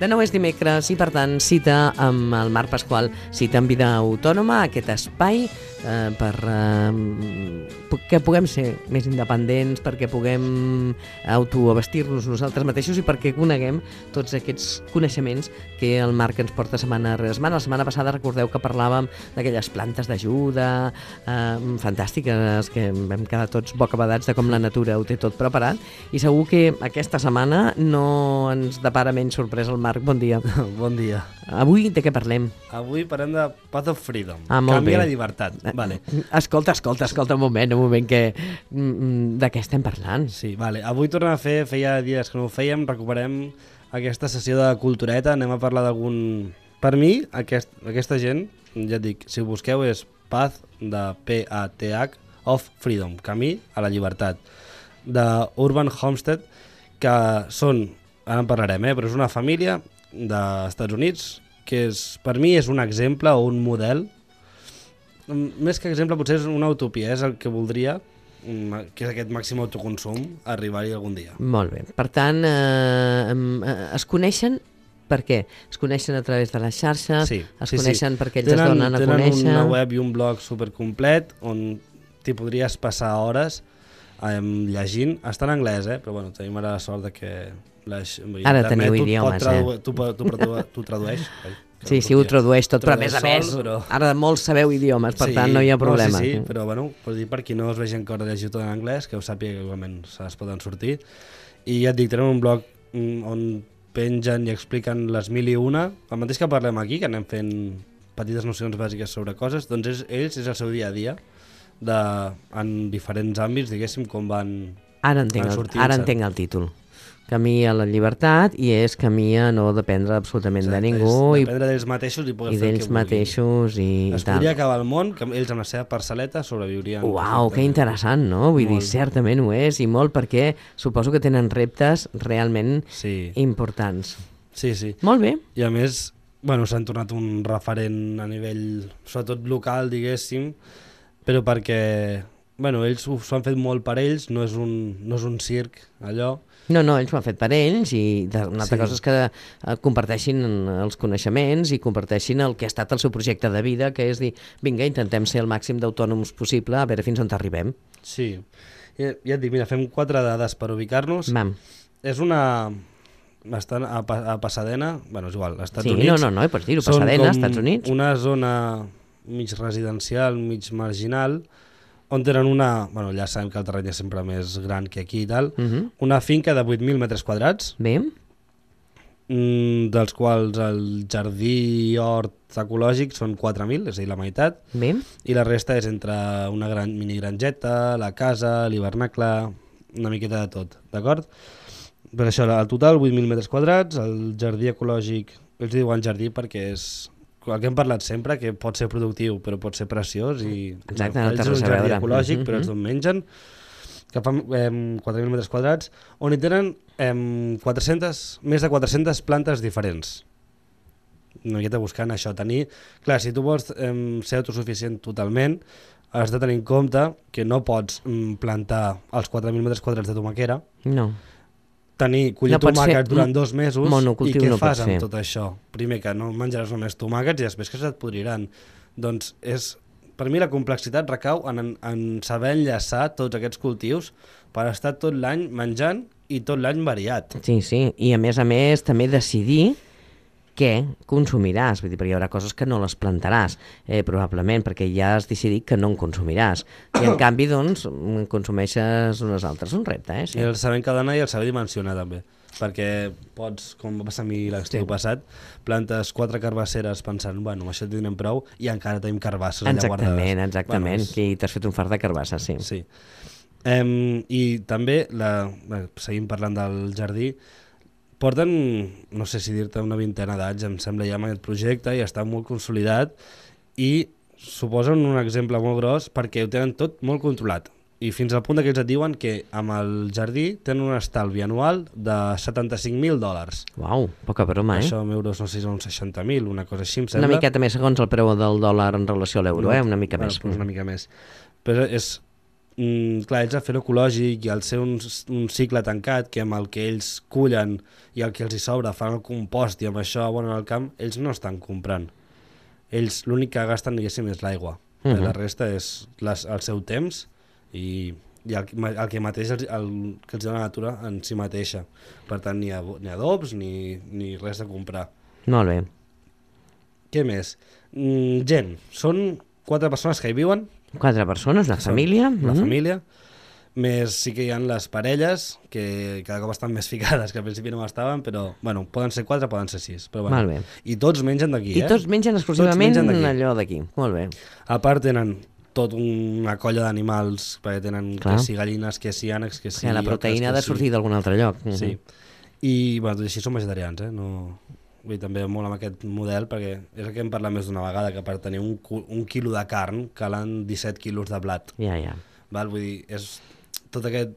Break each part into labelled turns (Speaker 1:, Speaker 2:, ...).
Speaker 1: De nou és dimecres i, per tant, cita amb el Marc Pasqual, cita en vida autònoma, aquest espai eh, per eh, que puguem ser més independents, perquè puguem autoabastir-nos nosaltres mateixos i perquè coneguem tots aquests coneixements que el Marc ens porta setmana rere setmana. La setmana passada recordeu que parlàvem d'aquelles plantes d'ajuda eh, fantàstiques que vam quedar tots bocabadats de com la natura ho té tot preparat i segur que aquesta setmana no ens depara menys sorpresa el Marc. Bon dia.
Speaker 2: Bon dia.
Speaker 1: Avui de què parlem?
Speaker 2: Avui parlem de Path of Freedom.
Speaker 1: Ah, molt
Speaker 2: Canvia
Speaker 1: bé.
Speaker 2: la llibertat. Vale.
Speaker 1: Escolta, escolta, escolta un moment, un moment que... mm, De què estem parlant?
Speaker 2: Sí, vale. Avui tornem a fer, feia dies que no ho fèiem, recuperem aquesta sessió de cultureta, anem a parlar d'algun... Per mi, aquest, aquesta gent, ja et dic, si ho busqueu és Path de P-A-T-H of Freedom, camí a la llibertat, de Urban Homestead, que són, ara en parlarem, eh, però és una família dels Estats Units que és, per mi és un exemple o un model Mm, més que exemple potser és una utopia, és el que voldria mm, que és aquest màxim autoconsum arribar-hi algun dia.
Speaker 1: Molt bé. Per tant, eh, eh, es coneixen per què? Es coneixen a través de les xarxes,
Speaker 2: Sí,
Speaker 1: es
Speaker 2: sí, sí.
Speaker 1: coneixen perquè ells es donen a
Speaker 2: tenen
Speaker 1: conèixer...
Speaker 2: una web i un blog supercomplet on t'hi podries passar hores um, llegint. Està en anglès, eh? però bueno, tenim ara la sort de que... Les,
Speaker 1: Ara teniu idiomes,
Speaker 2: eh?
Speaker 1: eh?
Speaker 2: Tu, tu, tu, tu tradueix.
Speaker 1: Sí, sí, ho tradueix tot, però a més a més,
Speaker 2: però-
Speaker 1: ara molts sabeu idiomes, per tant no hi ha problema.
Speaker 2: No, sí, sí, però bueno, per dir per qui no es vegi encara llegir tot en anglès, que ho sàpiga que igualment se les poden sortir. I ja et dic, tenen un blog mm, on pengen i expliquen les mil i una, el mateix que parlem aquí, que anem fent petites nocions bàsiques sobre coses, doncs és, ells és el seu dia a dia de, en diferents àmbits, diguéssim, com van...
Speaker 1: Ara entenc,
Speaker 2: van
Speaker 1: el, ara entenc el títol. Camí a la llibertat i és camí a no dependre absolutament de
Speaker 2: Exacte,
Speaker 1: ningú
Speaker 2: és
Speaker 1: i,
Speaker 2: dependre d'ells mateixos i poder
Speaker 1: i
Speaker 2: fer
Speaker 1: d'ells mateixos i, i
Speaker 2: Es
Speaker 1: tal.
Speaker 2: podria acabar el món, que ells amb la seva parcel·leta sobreviurien.
Speaker 1: Uau, que interessant, no? Vull dir,
Speaker 2: Molt.
Speaker 1: certament ho és, i molt perquè suposo que tenen reptes realment
Speaker 2: Sí,
Speaker 1: importants.
Speaker 2: sí, sí.
Speaker 1: Molt bé,
Speaker 2: I a més, bueno, s'han tornat un referent a nivell, sobretot local, diguéssim, però perquè, bueno, ells ho- s'ho han fet molt per ells, no és un, no és un circ, allò.
Speaker 1: No, no, ells ho han fet per ells i una altra
Speaker 2: Sí.
Speaker 1: cosa és que eh, comparteixin els coneixements i comparteixin el que ha estat el seu projecte de vida, que és dir, vinga, intentem ser el màxim d'autònoms possible, a veure fins on arribem.
Speaker 2: Sí. Ja, ja et dic, mira, fem quatre dades per ubicar-nos.
Speaker 1: Vam.
Speaker 2: És una... Estan a, a Pasadena, bueno, és igual, als Estats
Speaker 1: Sí,
Speaker 2: Units.
Speaker 1: no, no, no, pots dir-ho, Pasadena, Estats Units.
Speaker 2: Una zona mig residencial, mig marginal, on tenen una... Bueno, ja sabem que el terreny és sempre més gran que aquí i tal.
Speaker 1: Uh -huh.
Speaker 2: Una finca de 8.000 metres quadrats,
Speaker 1: Bé,
Speaker 2: mm, dels quals el jardí i hort ecològic són 4.000, és a dir, la meitat,
Speaker 1: bé,
Speaker 2: i la resta és entre una gran minigranjeta, la casa, l'hivernacle, una miqueta de tot, d'acord? Per això, el total, 8.000 metres quadrats, el jardí ecològic, ells diuen jardí perquè és el que hem parlat sempre, que pot ser productiu però pot ser preciós i
Speaker 1: Exacte, no
Speaker 2: ells és un jardí
Speaker 1: veure.
Speaker 2: ecològic
Speaker 1: Mhm,
Speaker 2: però és
Speaker 1: mhm.
Speaker 2: d'on mengen que fa eh, 4.000 metres quadrats on hi tenen eh, 400, més de 400 plantes diferents una miqueta buscant això, tenir... Clar, si tu vols eh, ser autosuficient totalment, has de tenir en compte que no pots mm, plantar els 4.000 metres quadrats de tomaquera,
Speaker 1: no.
Speaker 2: Tenir, collir
Speaker 1: No
Speaker 2: tomàquets durant
Speaker 1: mo-
Speaker 2: dos mesos i
Speaker 1: monocultiu
Speaker 2: què
Speaker 1: no
Speaker 2: fas amb
Speaker 1: fer.
Speaker 2: tot això? Primer que no menjaràs només tomàquets i després que se't podriran. Doncs és, per mi la complexitat recau en, en saber enllaçar tots aquests cultius per estar tot l'any menjant i tot l'any variat.
Speaker 1: Sí, sí, i a més a més també decidir què consumiràs, vull dir, perquè hi haurà coses que no les plantaràs, eh, probablement, perquè ja has decidit que no en consumiràs. I en canvi, doncs, consumeixes unes altres. Un repte, eh?
Speaker 2: Sí. I el saber encadenar i el saber dimensionar també perquè pots, com va passar a mi l'estiu
Speaker 1: Sí.
Speaker 2: passat, plantes quatre carbasseres pensant, bueno, amb això tindrem prou i encara tenim carbasses allà
Speaker 1: Exactament,
Speaker 2: guardades.
Speaker 1: exactament.
Speaker 2: Bueno,
Speaker 1: és... Que t'has fet un fart de carbassa, sí.
Speaker 2: Sí. Um, I també, la, bé, seguim parlant del jardí, porten, no sé si dir-te una vintena d'anys, em sembla ja amb aquest projecte i està molt consolidat i suposen un exemple molt gros perquè ho tenen tot molt controlat. I fins al punt que ells et diuen que amb el jardí tenen un estalvi anual de 75.000 dòlars.
Speaker 1: Uau, poca broma, eh?
Speaker 2: Això en euros no sé si són 60.000, una cosa així, em
Speaker 1: Una
Speaker 2: sembla.
Speaker 1: miqueta més segons el preu del dòlar en relació a l'euro, eh? Una mica
Speaker 2: bueno,
Speaker 1: més.
Speaker 2: Doncs una mica més. Però és mm, clar, ells al fer ecològic i al ser un, un cicle tancat, que amb el que ells cullen i el que els hi sobra fan el compost i amb això abonen al camp, ells no estan comprant. Ells l'únic que gasten, diguéssim, és l'aigua. Uh
Speaker 1: Mhm.
Speaker 2: -huh. La resta és les, el seu temps i, i el, el que mateix els, el, que els dona la natura en si mateixa. Per tant, ni, ni adobs ni, ni res de comprar.
Speaker 1: Molt bé.
Speaker 2: Què més? Mm, gent. Són quatre persones que hi viuen,
Speaker 1: Quatre persones, una família.
Speaker 2: una
Speaker 1: mhm.
Speaker 2: família, més sí que hi ha les parelles, que cada cop estan més ficades, que al principi no estaven, però, bueno, poden ser quatre, poden ser sis. Però, bueno.
Speaker 1: Molt bé.
Speaker 2: I tots mengen d'aquí,
Speaker 1: I
Speaker 2: eh?
Speaker 1: tots mengen exclusivament
Speaker 2: mengen d'aquí.
Speaker 1: allò d'aquí. Molt bé.
Speaker 2: A part tenen tot una colla d'animals, perquè tenen
Speaker 1: Clar.
Speaker 2: que si gallines, que si ànecs, que si...
Speaker 1: Sí, la proteïna ha
Speaker 2: que
Speaker 1: de sortir d'algun altre lloc. Mhm.
Speaker 2: Sí. I, bueno, tot i així són vegetarians, eh? No... Vull dir, també molt amb aquest model, perquè és el que hem parlat més d'una vegada, que per tenir un, un quilo de carn calen 17 quilos de blat.
Speaker 1: Ja, ja.
Speaker 2: Val? Vull dir, és tot aquest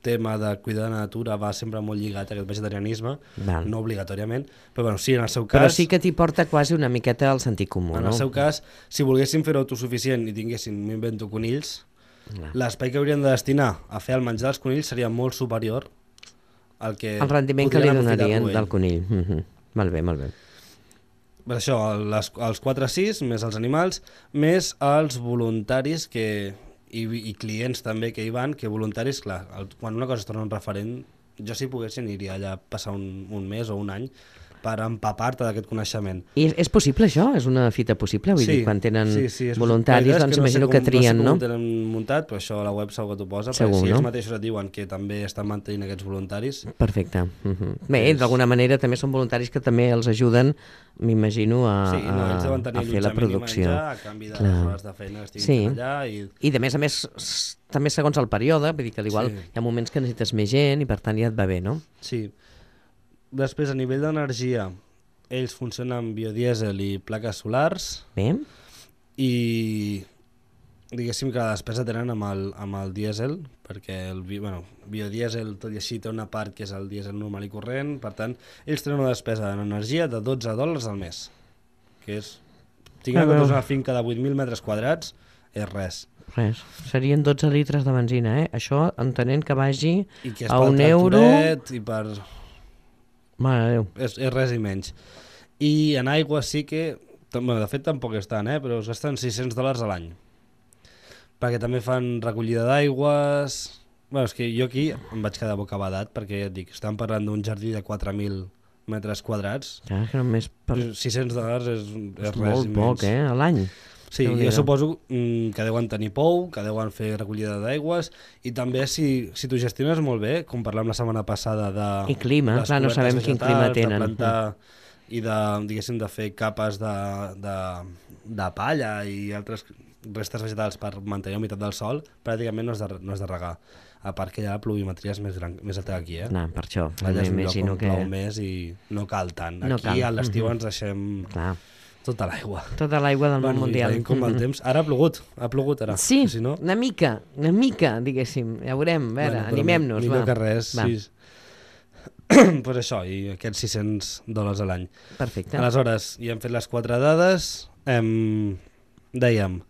Speaker 2: tema de cuidar la natura va sempre molt lligat a aquest vegetarianisme,
Speaker 1: Val.
Speaker 2: no obligatòriament, però bueno, sí, en el seu
Speaker 1: Però
Speaker 2: cas,
Speaker 1: sí que t'hi porta quasi una miqueta al sentit comú,
Speaker 2: en
Speaker 1: no?
Speaker 2: el seu cas, si volguéssim fer autosuficient i tinguéssim, m'invento conills, l'espai que hauríem de destinar a fer el menjar dels conills seria molt superior al que
Speaker 1: El rendiment que li donarien del conill. Mhm. Molt bé, molt bé.
Speaker 2: Per això, les, els 4-6, més els animals, més els voluntaris que, i, i clients també que hi van, que voluntaris, clar, el, quan una cosa es torna un referent, jo si poguessin iria allà a passar un, un mes o un any per empapar-te d'aquest coneixement.
Speaker 1: I és, és possible això? És una fita possible? Vull dir, quan tenen
Speaker 2: sí, sí,
Speaker 1: voluntaris, doncs
Speaker 2: És
Speaker 1: imagino
Speaker 2: no sé
Speaker 1: que
Speaker 2: com,
Speaker 1: trien,
Speaker 2: no?
Speaker 1: no?
Speaker 2: sé com ho tenen muntat, però això a la web segur que t'ho posa,
Speaker 1: Segur,
Speaker 2: perquè si ells
Speaker 1: no?
Speaker 2: mateixos et diuen que també estan mantenint aquests voluntaris,
Speaker 1: Perfecte. Uh -huh. Bé,
Speaker 2: És-
Speaker 1: d'alguna manera també són voluntaris que també els ajuden, m'imagino, a,
Speaker 2: sí, no, ells deuen
Speaker 1: a,
Speaker 2: tenir
Speaker 1: a fer la
Speaker 2: allotjament i
Speaker 1: producció.
Speaker 2: menjar a canvi de
Speaker 1: Clar.
Speaker 2: les hores de feina que estiguin
Speaker 1: Sí.
Speaker 2: allà i
Speaker 1: I de més a més, també segons el període, vull dir que igual
Speaker 2: Sí.
Speaker 1: hi ha moments que necessites més gent i per tant ja et va bé, no?
Speaker 2: Sí. Després, a nivell d'energia, ells funcionen amb biodiesel i plaques solars
Speaker 1: Bé?
Speaker 2: i diguéssim que la despesa tenen amb el, amb el dièsel, perquè el bi, bueno, biodiesel, tot i així, té una part que és el dièsel normal i corrent, per tant, ells tenen una despesa en energia de 12 dòlars al mes, que és... Tinguent
Speaker 1: Ah,
Speaker 2: en
Speaker 1: veure.
Speaker 2: una finca de 8.000 metres quadrats, és res.
Speaker 1: Res. Serien 12 litres de benzina, eh? Això entenent que vagi
Speaker 2: I que
Speaker 1: a un euro...
Speaker 2: I per...
Speaker 1: Mare de Déu.
Speaker 2: és, és res i menys. I en aigua sí que, bueno, de fet tampoc és tant, eh? però es gasten 600 dòlars a l'any. Perquè també fan recollida d'aigües... Bueno, és que jo aquí em vaig quedar bocabadat perquè ja et dic, estan parlant d'un jardí de 4.000 metres quadrats.
Speaker 1: Ja, que només per...
Speaker 2: 600 dòlars és, és,
Speaker 1: És
Speaker 2: res
Speaker 1: molt poc, eh? A l'any.
Speaker 2: Sí, jo suposo mm, que deuen tenir pou, que deuen fer recollida d'aigües i també si, si t'ho gestiones molt bé, com parlàvem la setmana passada de...
Speaker 1: I clima, clar, no sabem quin clima tenen.
Speaker 2: De plantar i de, diguéssim, de fer capes de, de, de palla i altres restes vegetals per mantenir la humitat del sol, pràcticament no has de, no has de regar. A part que ja la pluviometria és més, gran, més alta que aquí, eh?
Speaker 1: No, per això,
Speaker 2: Allà és un lloc on
Speaker 1: que...
Speaker 2: més i no cal tant.
Speaker 1: No
Speaker 2: Aquí
Speaker 1: cal.
Speaker 2: a l'estiu
Speaker 1: Mhm.
Speaker 2: ens deixem
Speaker 1: Clar,
Speaker 2: tota l'aigua.
Speaker 1: tota l'aigua del món
Speaker 2: Bueno, i
Speaker 1: mundial.
Speaker 2: veiem com el
Speaker 1: Mhm.
Speaker 2: temps... Ara ha plogut, ha plogut ara.
Speaker 1: Sí,
Speaker 2: Si no,
Speaker 1: una mica, una mica, diguéssim. Ja veurem, a veure,
Speaker 2: però
Speaker 1: animem-nos,
Speaker 2: Millor
Speaker 1: va.
Speaker 2: que res,
Speaker 1: Va.
Speaker 2: sí. pues això, i aquests 600 dòlars a l'any.
Speaker 1: Perfecte.
Speaker 2: Aleshores, ja hem fet les quatre dades, hem... dèiem,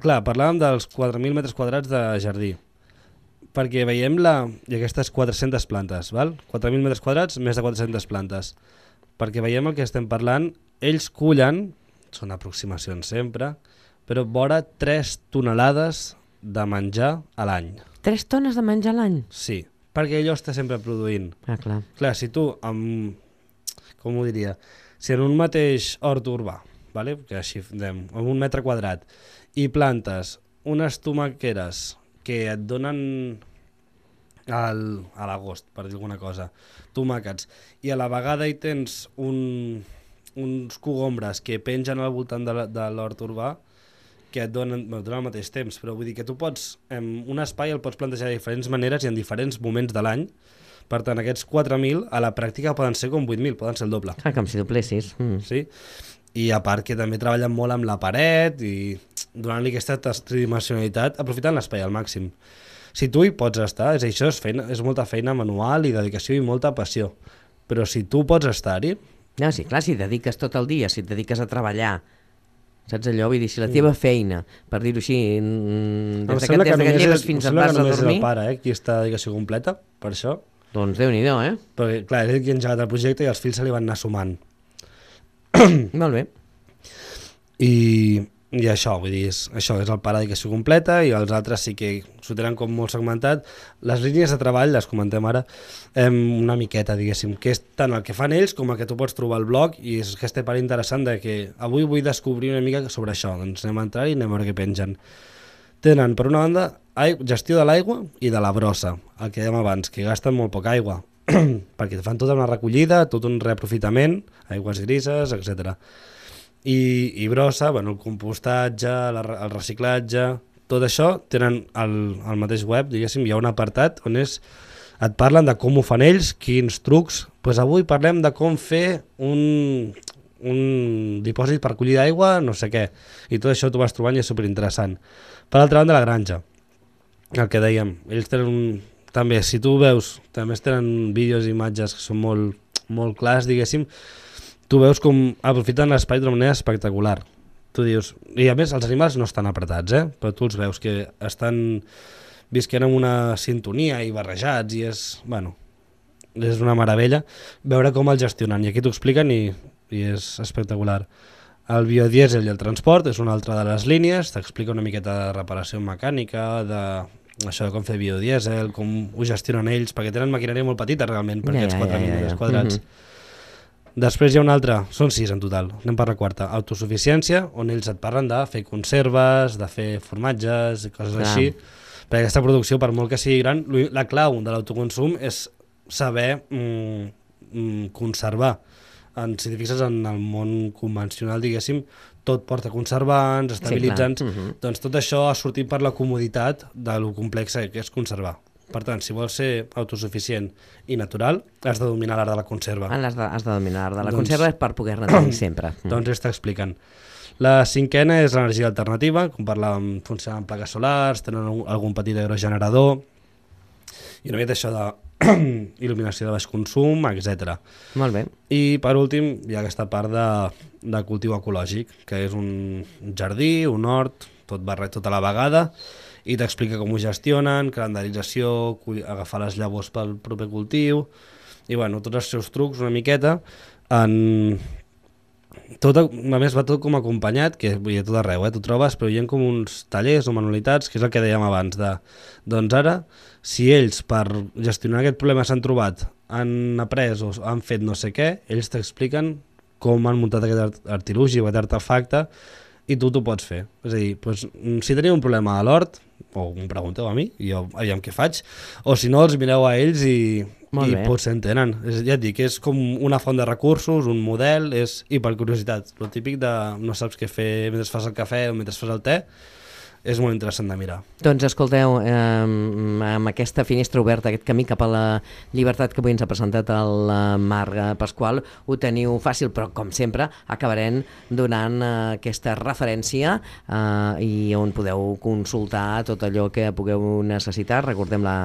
Speaker 2: clar, parlàvem dels 4.000 metres quadrats de jardí, perquè veiem la... i aquestes 400 plantes, val? 4.000 metres quadrats, més de 400 plantes. Perquè veiem el que estem parlant, ells cullen, són aproximacions sempre, però vora 3 tonelades de menjar a l'any.
Speaker 1: Tres tones de menjar a l'any?
Speaker 2: Sí, perquè allò està sempre produint.
Speaker 1: Ah, clar.
Speaker 2: Clar, si tu amb... com ho diria? Si en un mateix hort urbà, vale? que així dèiem, en un metre quadrat, i plantes unes tomaqueres que et donen al, a l'agost, per dir alguna cosa, tomàquets, i a la vegada hi tens un, uns cogombres que pengen al voltant de l'hort urbà, que et donen, bueno, et donen al mateix temps, però vull dir que tu pots, en un espai el pots plantejar de diferents maneres i en diferents moments de l'any, per tant, aquests 4.000 a la pràctica poden ser com 8.000, poden ser el doble.
Speaker 1: Clar, com si doblessis. Mm.
Speaker 2: Sí? I a part que també treballen molt amb la paret i donant-li aquesta tridimensionalitat, aprofitant l'espai al màxim. Si tu hi pots estar, és això, és, feina, és molta feina manual i dedicació i molta passió. Però si tu pots estar-hi,
Speaker 1: No, sí, clar, si dediques tot el dia, si et dediques a treballar Saps allò? Vull dir, si la teva feina, per dir-ho així, mm,
Speaker 2: Em
Speaker 1: des, que,
Speaker 2: sembla
Speaker 1: des
Speaker 2: que
Speaker 1: que lleves fins
Speaker 2: em sembla
Speaker 1: vas
Speaker 2: que
Speaker 1: a
Speaker 2: només és
Speaker 1: dormir,
Speaker 2: el pare, eh, qui està dedicació completa, per això.
Speaker 1: doncs déu-n'hi-do, eh?
Speaker 2: Perquè, clar, és ell qui ha engegat el projecte i els fills se li van anar sumant.
Speaker 1: Molt bé.
Speaker 2: I, i això, vull dir, és, això és el dedicació completa i els altres sí que s'ho tenen com molt segmentat. Les línies de treball, les comentem ara, em, una miqueta, diguéssim, que és tant el que fan ells com el que tu pots trobar al blog i és que este part interessant de que avui vull descobrir una mica sobre això, doncs anem a entrar i anem a veure què pengen. Tenen, per una banda, gestió de l'aigua i de la brossa, el que dèiem abans, que gasten molt poca aigua, perquè fan tota una recollida, tot un reaprofitament, aigües grises, etc. I, i brossa, bueno, el compostatge, la, el reciclatge, tot això tenen al, al mateix web, diguéssim, hi ha un apartat on és, et parlen de com ho fan ells, quins trucs, pues avui parlem de com fer un, un dipòsit per collir d'aigua, no sé què, i tot això t'ho vas trobant i és superinteressant. Per altra banda, la granja, el que dèiem, ells tenen un... també, si tu veus, també tenen vídeos i imatges que són molt, molt clars, diguéssim, tu veus com aprofiten l'espai d'una manera espectacular. Tu dius, i a més els animals no estan apretats, eh? però tu els veus que estan visquent en una sintonia i barrejats i és, bueno, és una meravella veure com el gestionen i aquí t'ho expliquen i, i és espectacular. El biodiesel i el transport és una altra de les línies, t'explica una miqueta de reparació mecànica, de això de com fer biodiesel, com ho gestionen ells, perquè tenen maquinària molt petita realment per
Speaker 1: Ja, ja,
Speaker 2: 4
Speaker 1: ja, ja,
Speaker 2: metres
Speaker 1: ja.
Speaker 2: quadrats. Després hi ha una altra, són sis en total, anem per la quarta, autosuficiència, on ells et parlen de fer conserves, de fer formatges i coses
Speaker 1: Clar.
Speaker 2: així, perquè aquesta producció, per molt que sigui gran, la clau de l'autoconsum és saber mm, mm, conservar. En, si t'hi fixes en el món convencional, diguéssim, tot porta conservants, estabilitzants,
Speaker 1: clar. Mhm.
Speaker 2: doncs tot això ha sortit per la comoditat de lo complex que és conservar. Per tant, si vols ser autosuficient i natural, has de dominar l'art de la conserva.
Speaker 1: Ah, Has de, has de dominar l'art de la
Speaker 2: Doncs-
Speaker 1: conserva per poder-ne tenir sempre. Mm.
Speaker 2: Doncs ells t'expliquen. La cinquena és l'energia alternativa, com parlàvem, funcionen amb plaques solars, tenen algun- algun petit aerogenerador, i una mica això de il·luminació de baix consum, etc.
Speaker 1: Molt bé.
Speaker 2: I per últim hi ha aquesta part de, de cultiu ecològic, que és un jardí, un hort, tot barret tota la vegada, i t'explica com ho gestionen, calendarització, agafar les llavors pel proper cultiu, i bueno, tots els seus trucs una miqueta en... Tot, a més va tot com acompanyat, que vull dir, tot arreu, eh, tu trobes, però hi ha com uns tallers o manualitats, que és el que dèiem abans, de, doncs ara, si ells per gestionar aquest problema s'han trobat, han après o han fet no sé què, ells t'expliquen com han muntat aquest art artilugi o aquest artefacte i tu t'ho pots fer. És a dir, doncs, si teniu un problema a l'hort, o em pregunteu a mi, i jo aviam què faig, o si no, els mireu a ells i,
Speaker 1: Molt
Speaker 2: i
Speaker 1: bé.
Speaker 2: potser en tenen. És, ja et dic, és com una font de recursos, un model, és, i per curiositat, el típic de no saps què fer mentre fas el cafè o mentre fas el te, és molt interessant de mirar.
Speaker 1: Doncs escolteu, eh, amb aquesta finestra oberta, aquest camí cap a la llibertat que avui ens ha presentat el eh, Marc Pasqual, ho teniu fàcil, però com sempre acabarem donant eh, aquesta referència eh, i on podeu consultar tot allò que pugueu necessitar. Recordem la,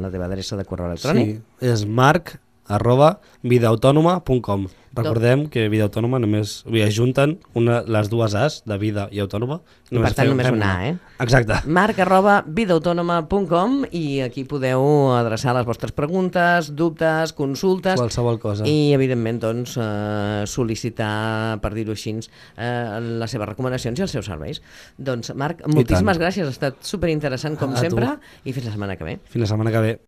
Speaker 1: la teva adreça de correu electrònic.
Speaker 2: Sí, és marc arroba vidaautònoma.com Recordem que vida autònoma només dir, ajunten una, les dues As de vida i autònoma.
Speaker 1: I per tant només una A, eh?
Speaker 2: Exacte.
Speaker 1: marc arroba vidaautònoma.com i aquí podeu adreçar les vostres preguntes, dubtes, consultes
Speaker 2: Qualsevol cosa.
Speaker 1: i evidentment doncs, eh, sol·licitar, per dir-ho així, eh, les seves recomanacions i els seus serveis. Doncs Marc, moltíssimes gràcies, ha estat superinteressant com
Speaker 2: A tu.
Speaker 1: sempre i fins la setmana que ve.
Speaker 2: Fins la setmana que ve.